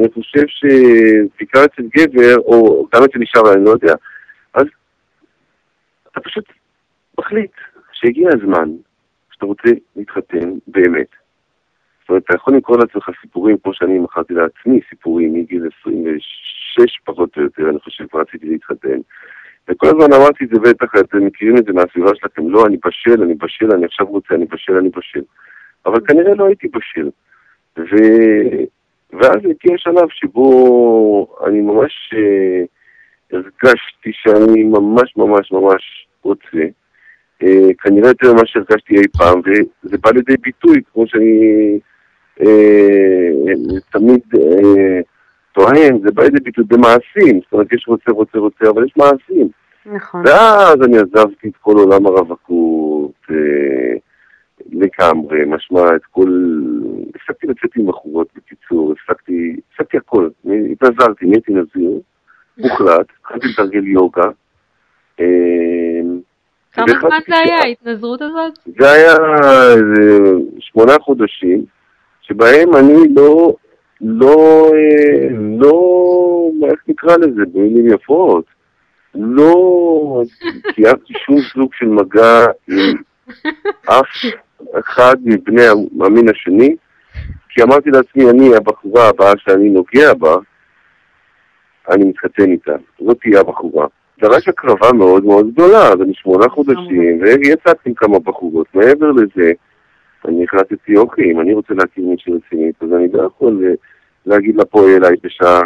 אני חושב שבעיקר אצל גבר, או גם אצל אישה, אבל אני לא יודע, אז אתה פשוט מחליט שהגיע הזמן שאתה רוצה להתחתן באמת. זאת אומרת, אתה יכול לקרוא לעצמך סיפורים כמו שאני מכרתי לעצמי סיפורים מגיל 26 פחות או יותר, אני חושב, רציתי להתחתן. וכל הזמן אמרתי את זה בטח, אתם מכירים את זה מהסביבה שלכם, לא, אני בשל, אני בשל, אני עכשיו רוצה, אני בשל, אני בשל. אבל כנראה לא הייתי בשל. ו... ואז הגיע שלב שבו אני ממש אה, הרגשתי שאני ממש ממש ממש רוצה. אה, כנראה יותר ממה שהרגשתי אי פעם, וזה בא לידי ביטוי, כמו שאני אה, תמיד אה, טוען, זה בא לידי ביטוי במעשים. זאת אומרת, יש רוצה, רוצה, רוצה, אבל יש מעשים. נכון. ואז אני עזבתי את כל עולם הרווקות אה, לגמרי, משמע את כל... הפסקתי לצאת עם בחורות בקיצור, הפסקתי, הפסקתי הכל, התנזרתי, נהייתי נזיר, מוחלט, התחלתי לתרגל יוגה. אה, כמה זמן זה היה, ההתנזרות הזאת? זה היה שמונה חודשים, שבהם אני לא, לא, לא, איך נקרא לזה, במילים יפות, לא קיימתי שום סוג של מגע עם אף אחד מבני המין השני, כי אמרתי לעצמי, אני, הבחורה הבאה שאני נוגע בה, אני מתחתן איתה. זאת תהיה הבחורה. רק הקרבה מאוד מאוד גדולה, זה משמונה חודשים, ויצאתי עם כמה בחורות. מעבר לזה, אני החלטתי, אוקיי, אם אני רוצה להכיר מישהי רצינית, אז אני לא יכול אה, להגיד לה פה אליי בשעה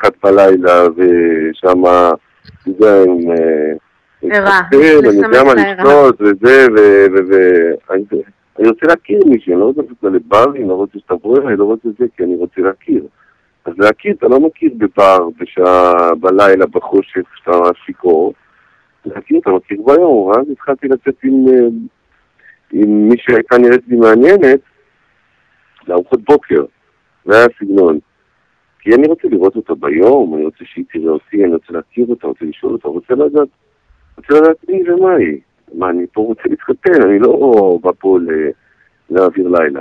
אחת בלילה, ושם, אתה יודע, עם... אה, ערה, להתחתן, אני יודע מה לסמס לה ערה. לשתות, וזה, ואני אני רוצה להכיר מישהו, אני לא רוצה ללכת לברים, לא רוצה שתבוא אליי, לא רוצה זה, כי אני רוצה להכיר. אז להכיר, אתה לא מכיר בבר, בשעה, בלילה, בחושך, כשאתה שיכור. להכיר, אתה מכיר ביום, ואז התחלתי לצאת עם, אה, עם מי שהייתה נראית לי מעניינת, לארוחות בוקר. זה היה הסגנון. כי אני רוצה לראות אותה ביום, אני רוצה שהיא תראה אותי, אני רוצה להכיר אותה, רוצה לשאול אותה, רוצה לדעת, רוצה לדעת מי ומה היא. מה, אני פה רוצה להתחתן, אני לא בא פה להעביר לילה.